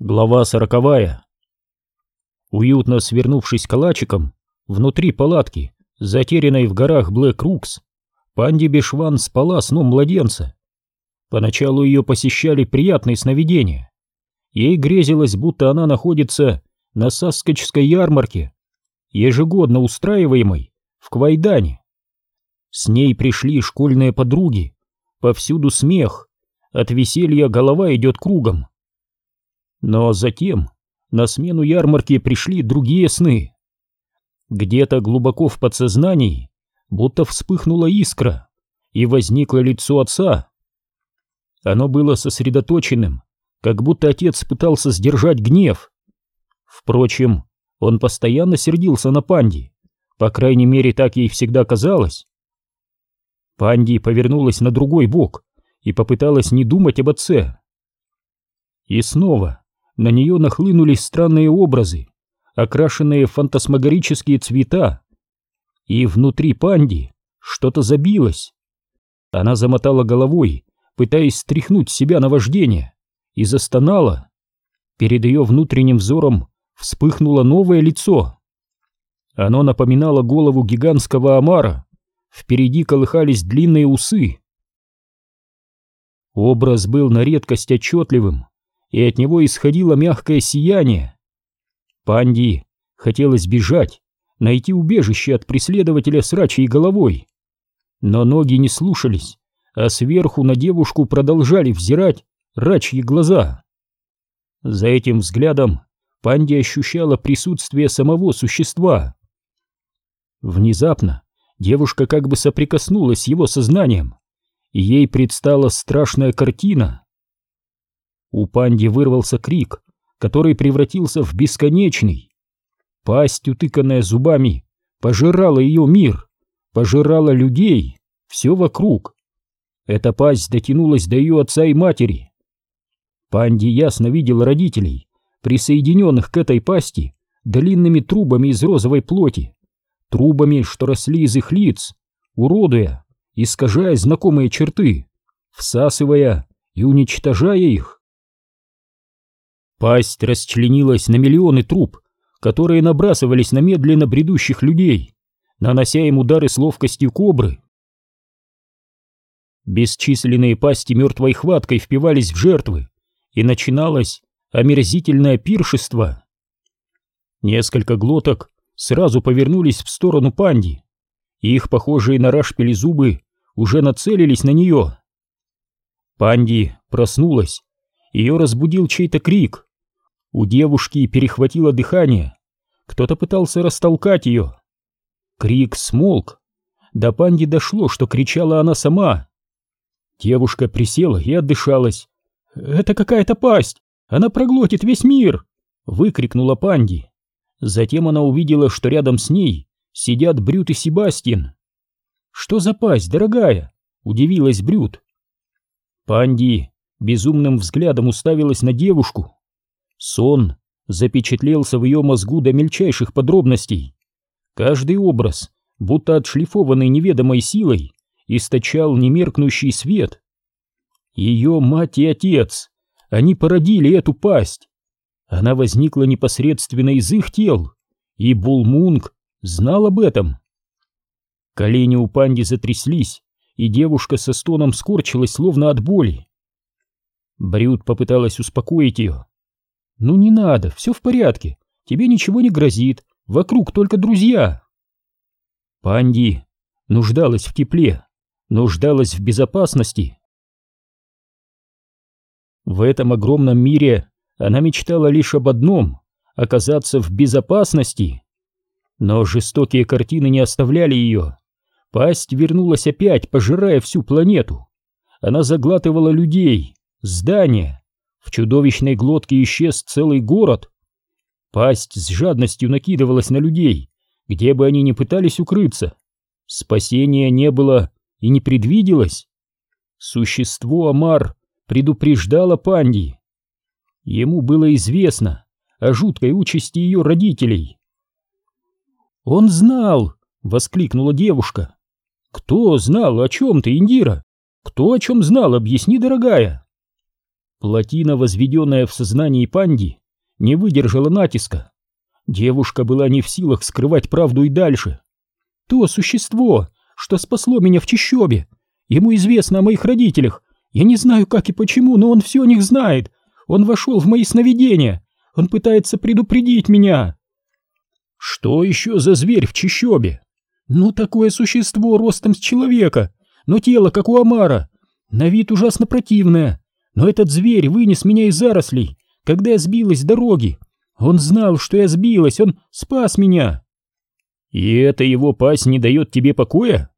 Глава сороковая. Уютно свернувшись калачиком, внутри палатки, затерянной в горах Блэк Рукс, Панди Бешван спала сном младенца. Поначалу ее посещали приятные сновидения. Ей грезилось, будто она находится на Саскочской ярмарке, ежегодно устраиваемой в Квайдане. С ней пришли школьные подруги, повсюду смех, от веселья голова идет кругом. Но затем на смену ярмарки пришли другие сны. Где-то глубоко в подсознании будто вспыхнула искра, и возникло лицо отца. Оно было сосредоточенным, как будто отец пытался сдержать гнев. Впрочем, он постоянно сердился на Панди, по крайней мере, так ей всегда казалось. Панди повернулась на другой бок и попыталась не думать об отце. И снова на нее нахлынулись странные образы, окрашенные в фантасмагорические цвета. И внутри панди что-то забилось. Она замотала головой, пытаясь стряхнуть с себя наваждение, и застонала. Перед ее внутренним взором вспыхнуло новое лицо. Оно напоминало голову гигантского омара. Впереди колыхались длинные усы. Образ был на редкость отчетливым, и от него исходило мягкое сияние. Панди хотелось бежать, найти убежище от преследователя с рачьей головой. Но ноги не слушались, а сверху на девушку продолжали взирать рачьи глаза. За этим взглядом Панди ощущала присутствие самого существа. Внезапно девушка как бы соприкоснулась с его сознанием, и ей предстала страшная картина. У панди вырвался крик, который превратился в бесконечный. Пасть, утыканная зубами, пожирала ее мир, пожирала людей, все вокруг. Эта пасть дотянулась до ее отца и матери. Панди ясно видел родителей, присоединенных к этой пасти длинными трубами из розовой плоти, трубами, что росли из их лиц, уродуя, искажая знакомые черты, всасывая и уничтожая их. Пасть расчленилась на миллионы труб, которые набрасывались на медленно бредущих людей, нанося им удары с ловкостью кобры. Бесчисленные пасти мертвой хваткой впивались в жертвы, и начиналось омерзительное пиршество. Несколько глоток сразу повернулись в сторону панди, и их похожие на рашпили зубы уже нацелились на нее. Панди проснулась, ее разбудил чей-то крик. У девушки перехватило дыхание. Кто-то пытался растолкать ее. Крик смолк. До панди дошло, что кричала она сама. Девушка присела и отдышалась. «Это какая-то пасть! Она проглотит весь мир!» Выкрикнула панди. Затем она увидела, что рядом с ней сидят Брют и Себастьян. «Что за пасть, дорогая?» — удивилась Брют. Панди безумным взглядом уставилась на девушку. Сон запечатлелся в ее мозгу до мельчайших подробностей. Каждый образ, будто отшлифованный неведомой силой, источал немеркнущий свет. Ее мать и отец, они породили эту пасть. Она возникла непосредственно из их тел, и Булмунг знал об этом. Колени у панди затряслись, и девушка со стоном скорчилась, словно от боли. Брюд попыталась успокоить ее, «Ну не надо, все в порядке, тебе ничего не грозит, вокруг только друзья». Панди нуждалась в тепле, нуждалась в безопасности. В этом огромном мире она мечтала лишь об одном — оказаться в безопасности. Но жестокие картины не оставляли ее. Пасть вернулась опять, пожирая всю планету. Она заглатывала людей, здания, в чудовищной глотке исчез целый город. Пасть с жадностью накидывалась на людей, где бы они ни пытались укрыться. Спасения не было и не предвиделось. Существо Амар предупреждало Панди. Ему было известно о жуткой участи ее родителей. «Он знал!» — воскликнула девушка. «Кто знал? О чем ты, Индира? Кто о чем знал? Объясни, дорогая!» Плотина, возведенная в сознании Панди, не выдержала натиска. Девушка была не в силах скрывать правду и дальше. То существо, что спасло меня в чащобе, ему известно о моих родителях. Я не знаю, как и почему, но он все о них знает. Он вошел в мои сновидения. Он пытается предупредить меня. Что еще за зверь в чащобе? Ну, такое существо ростом с человека, но тело, как у Амара. На вид ужасно противное. Но этот зверь вынес меня из зарослей, когда я сбилась с дороги. Он знал, что я сбилась, он спас меня. И это его пасть не дает тебе покоя?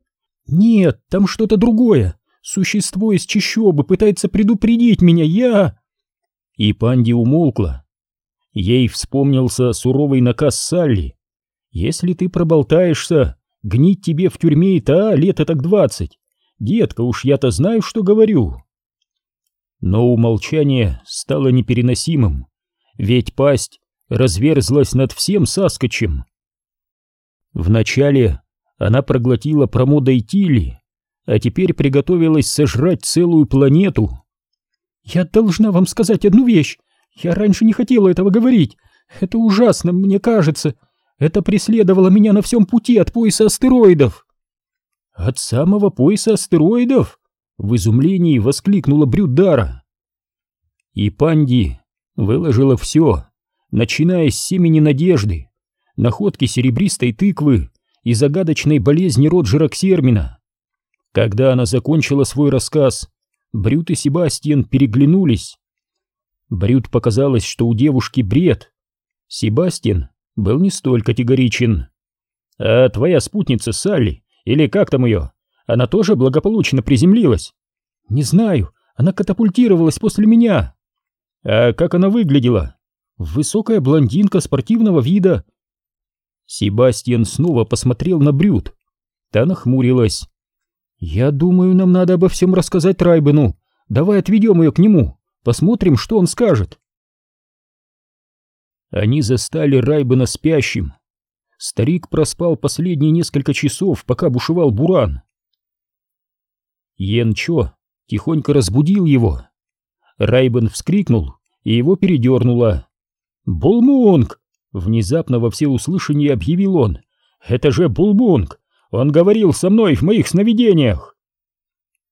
Нет, там что-то другое. Существо из чащобы пытается предупредить меня, я... И Панди умолкла. Ей вспомнился суровый наказ Салли. Если ты проболтаешься, гнить тебе в тюрьме и та лет так двадцать. Детка, уж я-то знаю, что говорю. Но умолчание стало непереносимым, ведь пасть разверзлась над всем Саскочем. Вначале она проглотила промода и Тилли, а теперь приготовилась сожрать целую планету. «Я должна вам сказать одну вещь. Я раньше не хотела этого говорить. Это ужасно, мне кажется. Это преследовало меня на всем пути от пояса астероидов». «От самого пояса астероидов?» — в изумлении воскликнула Брюдара. И Панди выложила все, начиная с семени надежды, находки серебристой тыквы и загадочной болезни Роджера Ксермина. Когда она закончила свой рассказ, Брют и Себастьян переглянулись. Брют показалось, что у девушки бред. Себастьян был не столь категоричен. «А твоя спутница Салли, или как там ее, она тоже благополучно приземлилась?» «Не знаю, она катапультировалась после меня». «А как она выглядела?» «Высокая блондинка спортивного вида». Себастьян снова посмотрел на Брют. Та нахмурилась. «Я думаю, нам надо обо всем рассказать Райбену. Давай отведем ее к нему, посмотрим, что он скажет». Они застали Райбена спящим. Старик проспал последние несколько часов, пока бушевал буран. Йен Чо тихонько разбудил его. Райбен вскрикнул, и его передернуло. «Булмунг!» — внезапно во всеуслышание объявил он. «Это же Булмунг! Он говорил со мной в моих сновидениях!»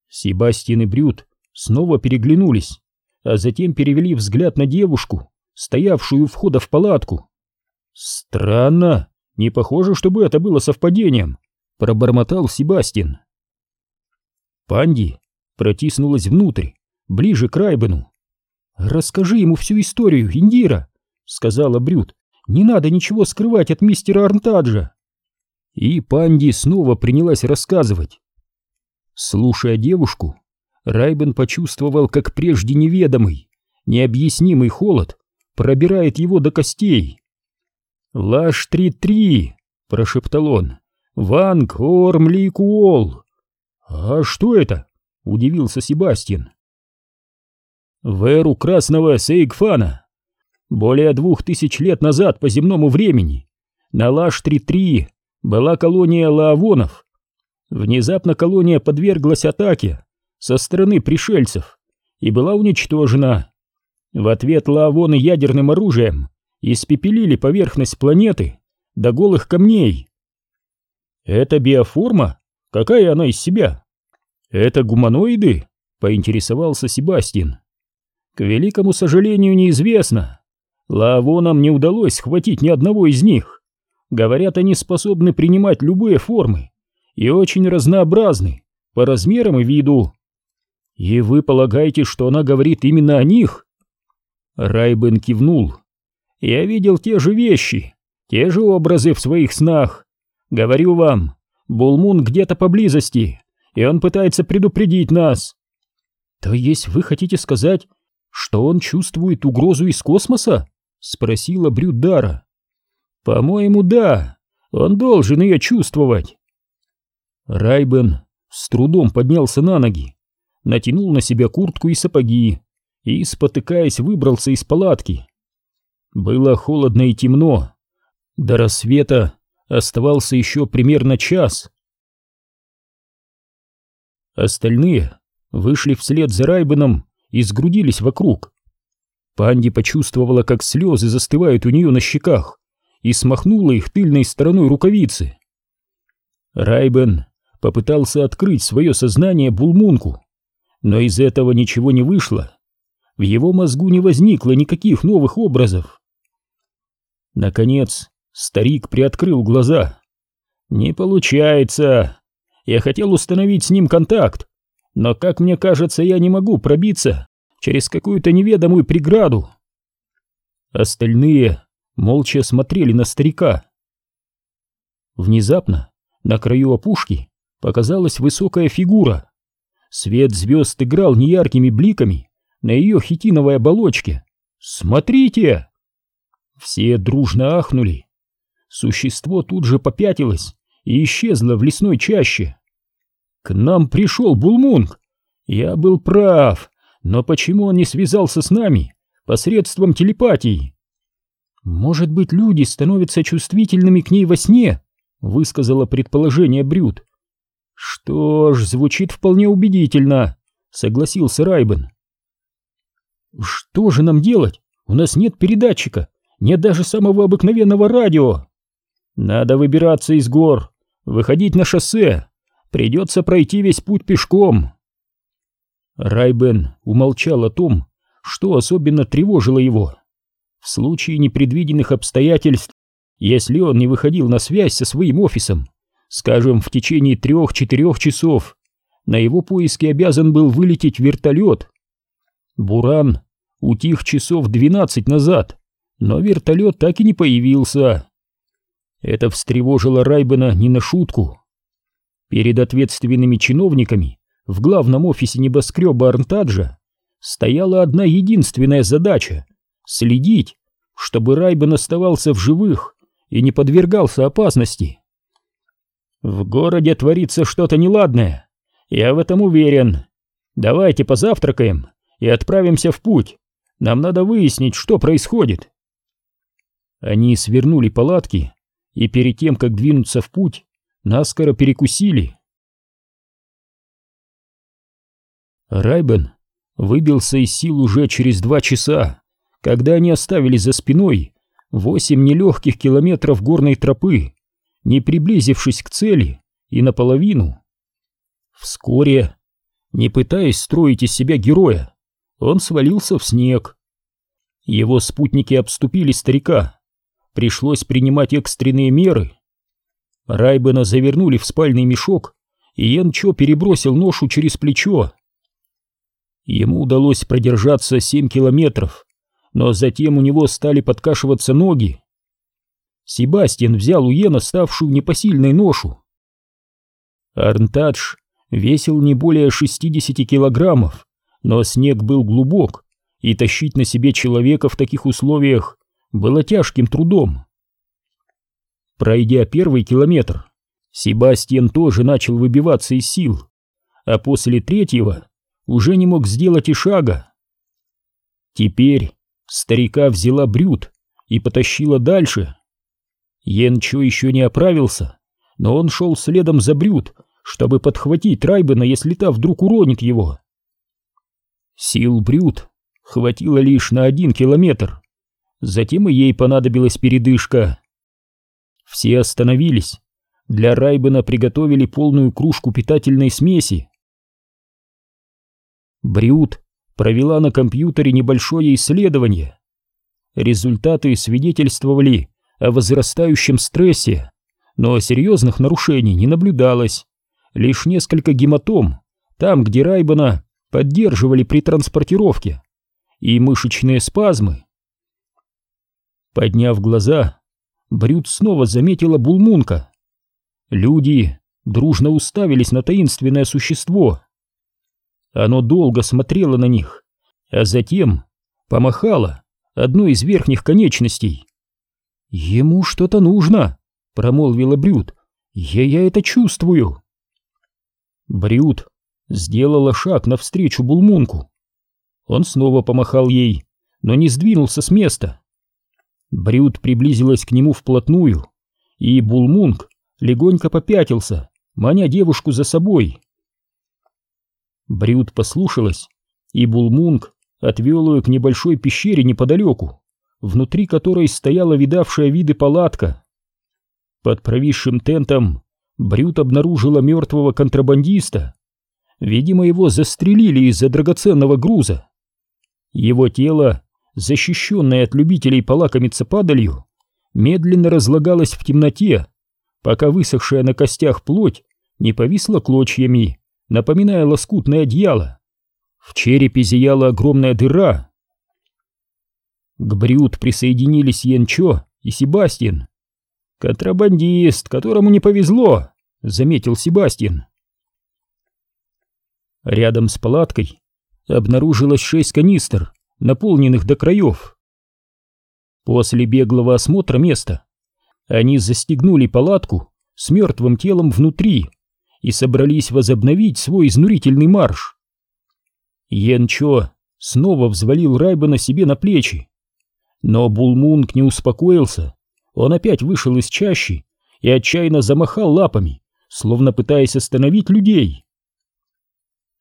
Себастьян и Брют снова переглянулись, а затем перевели взгляд на девушку, стоявшую у входа в палатку. «Странно, не похоже, чтобы это было совпадением», — пробормотал Себастьян. Панди протиснулась внутрь, ближе к Райбену. «Расскажи ему всю историю, Индира», — сказала Брют. «Не надо ничего скрывать от мистера Арнтаджа». И Панди снова принялась рассказывать. Слушая девушку, Райбен почувствовал, как прежде неведомый, необъяснимый холод пробирает его до костей. «Лаш-три-три!» — прошептал он. «Ванг Ормликуол!» «А что это?» — удивился Себастьян. «В эру красного Сейгфана, более двух тысяч лет назад по земному времени, на Лаш-3-3 была колония лаавонов. Внезапно колония подверглась атаке со стороны пришельцев и была уничтожена. В ответ лаавоны ядерным оружием испепелили поверхность планеты до голых камней. Это биоформа? Какая она из себя? Это гуманоиды? Поинтересовался Себастьян. К великому сожалению, неизвестно. Лаавонам не удалось схватить ни одного из них. Говорят, они способны принимать любые формы и очень разнообразны по размерам и виду. И вы полагаете, что она говорит именно о них? Райбен кивнул. Я видел те же вещи, те же образы в своих снах. Говорю вам, Булмун где-то поблизости, и он пытается предупредить нас. То есть вы хотите сказать, что он чувствует угрозу из космоса? Спросила Брюдара. По-моему, да. Он должен ее чувствовать. Райбен с трудом поднялся на ноги, натянул на себя куртку и сапоги и, спотыкаясь, выбрался из палатки. Было холодно и темно. До рассвета оставался еще примерно час. Остальные вышли вслед за Райбеном и сгрудились вокруг. Панди почувствовала, как слезы застывают у нее на щеках, и смахнула их тыльной стороной рукавицы. Райбен попытался открыть свое сознание Булмунку, но из этого ничего не вышло. В его мозгу не возникло никаких новых образов. Наконец, старик приоткрыл глаза. «Не получается. Я хотел установить с ним контакт, но, как мне кажется, я не могу пробиться через какую-то неведомую преграду». Остальные молча смотрели на старика. Внезапно на краю опушки показалась высокая фигура. Свет звезд играл неяркими бликами на ее хитиновой оболочке. «Смотрите!» Все дружно ахнули. Существо тут же попятилось и исчезло в лесной чаще. К нам пришел Булмунг. Я был прав, но почему он не связался с нами посредством телепатии? Может быть, люди становятся чувствительными к ней во сне? Высказала предположение Брюд. Что ж, звучит вполне убедительно, согласился Райбен. Что же нам делать? У нас нет передатчика, нет даже самого обыкновенного радио. Надо выбираться из гор, выходить на шоссе. Придется пройти весь путь пешком. Райбен умолчал о том, что особенно тревожило его. В случае непредвиденных обстоятельств, если он не выходил на связь со своим офисом, скажем, в течение трех-четырех часов, на его поиски обязан был вылететь вертолет. Буран утих часов двенадцать назад, но вертолет так и не появился. Это встревожило Райбена не на шутку. Перед ответственными чиновниками в главном офисе небоскреба Арнтаджа стояла одна единственная задача — следить, чтобы Райбен оставался в живых и не подвергался опасности. В городе творится что-то неладное, я в этом уверен. Давайте позавтракаем и отправимся в путь. Нам надо выяснить, что происходит. Они свернули палатки и перед тем, как двинуться в путь, наскоро перекусили. Райбен выбился из сил уже через два часа, когда они оставили за спиной восемь нелегких километров горной тропы, не приблизившись к цели и наполовину. Вскоре, не пытаясь строить из себя героя, он свалился в снег. Его спутники обступили старика, пришлось принимать экстренные меры. Райбена завернули в спальный мешок, и Янчо перебросил ношу через плечо. Ему удалось продержаться семь километров, но затем у него стали подкашиваться ноги. Себастьян взял у Йена ставшую непосильной ношу. Арнтадж весил не более 60 килограммов, но снег был глубок, и тащить на себе человека в таких условиях было тяжким трудом. Пройдя первый километр, Себастьян тоже начал выбиваться из сил, а после третьего уже не мог сделать и шага. Теперь старика взяла Брюд и потащила дальше. Янчо еще не оправился, но он шел следом за Брюд, чтобы подхватить Райбена, если та вдруг уронит его. Сил Брюд хватило лишь на один километр, Затем и ей понадобилась передышка. Все остановились. Для Райбена приготовили полную кружку питательной смеси. Брюд провела на компьютере небольшое исследование. Результаты свидетельствовали о возрастающем стрессе, но серьезных нарушений не наблюдалось. Лишь несколько гематом, там, где Райбена поддерживали при транспортировке, и мышечные спазмы. Подняв глаза, Брюд снова заметила Булмунка. Люди дружно уставились на таинственное существо. Оно долго смотрело на них, а затем помахало одной из верхних конечностей. «Ему что-то нужно», — промолвила Брюд. «Я, я это чувствую». Брюд сделала шаг навстречу Булмунку. Он снова помахал ей, но не сдвинулся с места. Брюд приблизилась к нему вплотную, и Булмунг легонько попятился, маня девушку за собой. Брюд послушалась и Булмунг отвел ее к небольшой пещере неподалеку, внутри которой стояла видавшая виды палатка. Под провисшим тентом Брют обнаружила мертвого контрабандиста. Видимо, его застрелили из-за драгоценного груза. Его тело, защищенное от любителей полакомиться падалью, медленно разлагалось в темноте, пока высохшая на костях плоть не повисла клочьями, напоминая лоскутное одеяло. В черепе зияла огромная дыра. К Брют присоединились Янчо и Себастьян. «Контрабандист, которому не повезло», — заметил Себастьян. Рядом с палаткой обнаружилось шесть канистр, наполненных до краев. После беглого осмотра места они застегнули палатку с мертвым телом внутри и собрались возобновить свой изнурительный марш. Янчо снова взвалил Райбана себе на плечи. Но Булмунг не успокоился. Он опять вышел из чащи и отчаянно замахал лапами, словно пытаясь остановить людей.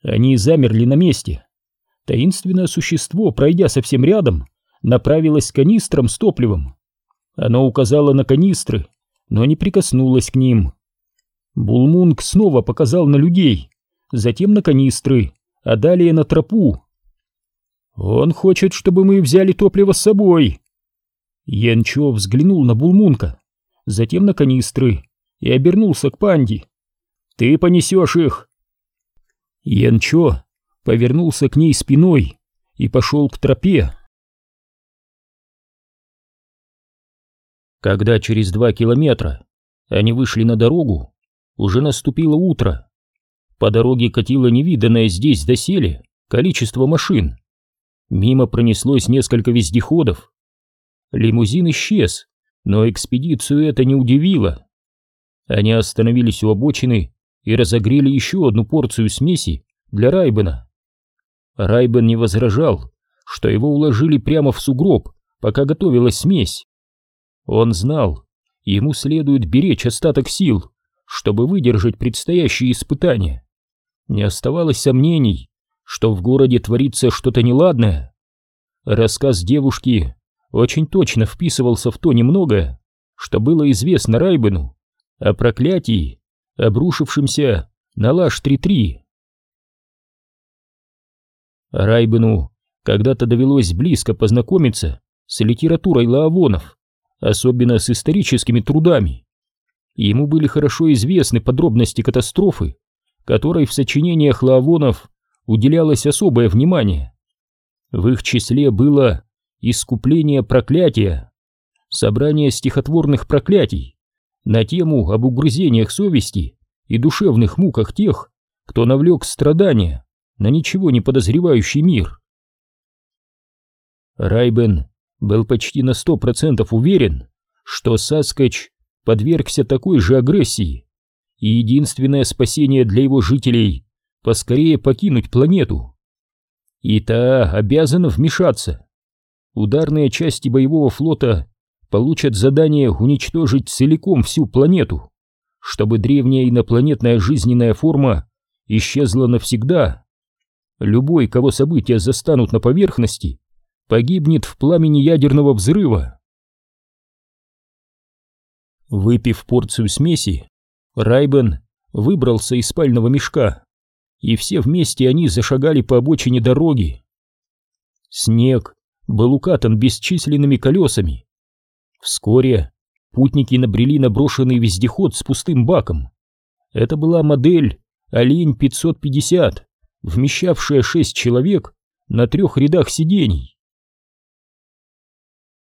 Они замерли на месте. Таинственное существо, пройдя совсем рядом, направилось к канистрам с топливом. Оно указало на канистры, но не прикоснулось к ним. Булмунг снова показал на людей, затем на канистры, а далее на тропу. «Он хочет, чтобы мы взяли топливо с собой!» Янчо взглянул на Булмунка, затем на канистры и обернулся к панде. «Ты понесешь их!» Янчо повернулся к ней спиной и пошел к тропе. Когда через два километра они вышли на дорогу, уже наступило утро. По дороге катило невиданное здесь доселе количество машин. Мимо пронеслось несколько вездеходов. Лимузин исчез, но экспедицию это не удивило. Они остановились у обочины и разогрели еще одну порцию смеси для Райбена. Райбен не возражал, что его уложили прямо в сугроб, пока готовилась смесь. Он знал, ему следует беречь остаток сил, чтобы выдержать предстоящие испытания. Не оставалось сомнений, что в городе творится что-то неладное. Рассказ девушки очень точно вписывался в то немногое, что было известно Райбену о проклятии, обрушившемся на Лаш-3-3. Райбену когда-то довелось близко познакомиться с литературой Лаавонов, особенно с историческими трудами. Ему были хорошо известны подробности катастрофы, которой в сочинениях Лаавонов уделялось особое внимание. В их числе было «Искупление проклятия», собрание стихотворных проклятий на тему об угрызениях совести и душевных муках тех, кто навлек страдания на ничего не подозревающий мир. Райбен был почти на сто процентов уверен, что Саскач подвергся такой же агрессии, и единственное спасение для его жителей — поскорее покинуть планету. И та обязана вмешаться. Ударные части боевого флота получат задание уничтожить целиком всю планету, чтобы древняя инопланетная жизненная форма исчезла навсегда. Любой, кого события застанут на поверхности, погибнет в пламени ядерного взрыва. Выпив порцию смеси, Райбен выбрался из спального мешка, и все вместе они зашагали по обочине дороги. Снег был укатан бесчисленными колесами. Вскоре путники набрели на брошенный вездеход с пустым баком. Это была модель «Олень 550», вмещавшая шесть человек на трех рядах сидений.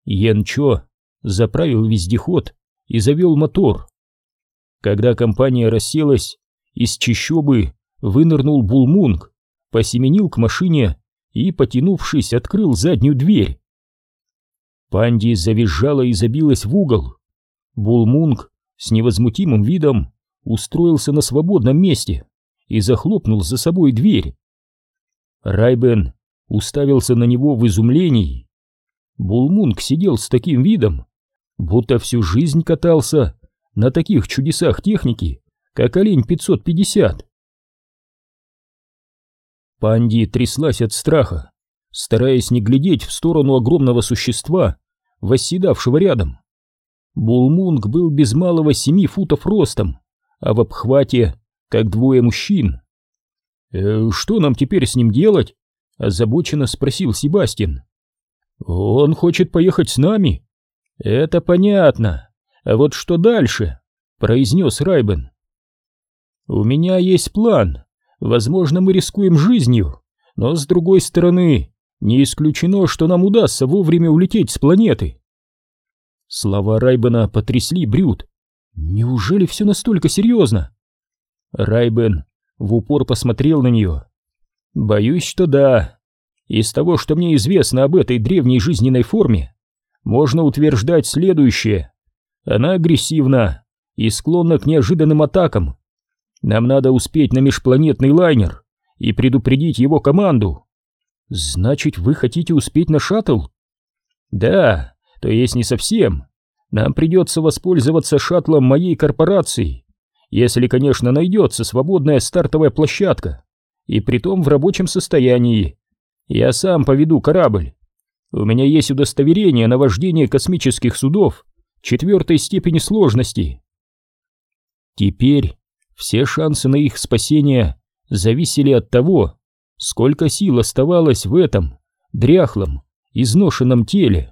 Янчо заправил вездеход и завел мотор. Когда компания расселась, из чащобы вынырнул Булмунг, посеменил к машине и, потянувшись, открыл заднюю дверь. Панди завизжала и забилась в угол. Булмунг с невозмутимым видом устроился на свободном месте и захлопнул за собой дверь. Райбен уставился на него в изумлении. Булмунг сидел с таким видом, будто всю жизнь катался на таких чудесах техники, как олень 550. Панди тряслась от страха, стараясь не глядеть в сторону огромного существа, восседавшего рядом. Булмунг был без малого семи футов ростом, а в обхвате как двое мужчин. «Э, «Что нам теперь с ним делать?» — озабоченно спросил Себастьян. «Он хочет поехать с нами?» «Это понятно. А вот что дальше?» — произнес Райбен. «У меня есть план. Возможно, мы рискуем жизнью, но с другой стороны, не исключено, что нам удастся вовремя улететь с планеты». Слова Райбена потрясли Брюд. «Неужели все настолько серьезно?» Райбен в упор посмотрел на нее. «Боюсь, что да. Из того, что мне известно об этой древней жизненной форме, можно утверждать следующее. Она агрессивна и склонна к неожиданным атакам. Нам надо успеть на межпланетный лайнер и предупредить его команду. Значит, вы хотите успеть на шаттл? Да, то есть не совсем. Нам придется воспользоваться шаттлом моей корпорации, если, конечно, найдется свободная стартовая площадка, и притом в рабочем состоянии. Я сам поведу корабль. У меня есть удостоверение на вождение космических судов четвертой степени сложности. Теперь все шансы на их спасение зависели от того, сколько сил оставалось в этом дряхлом, изношенном теле.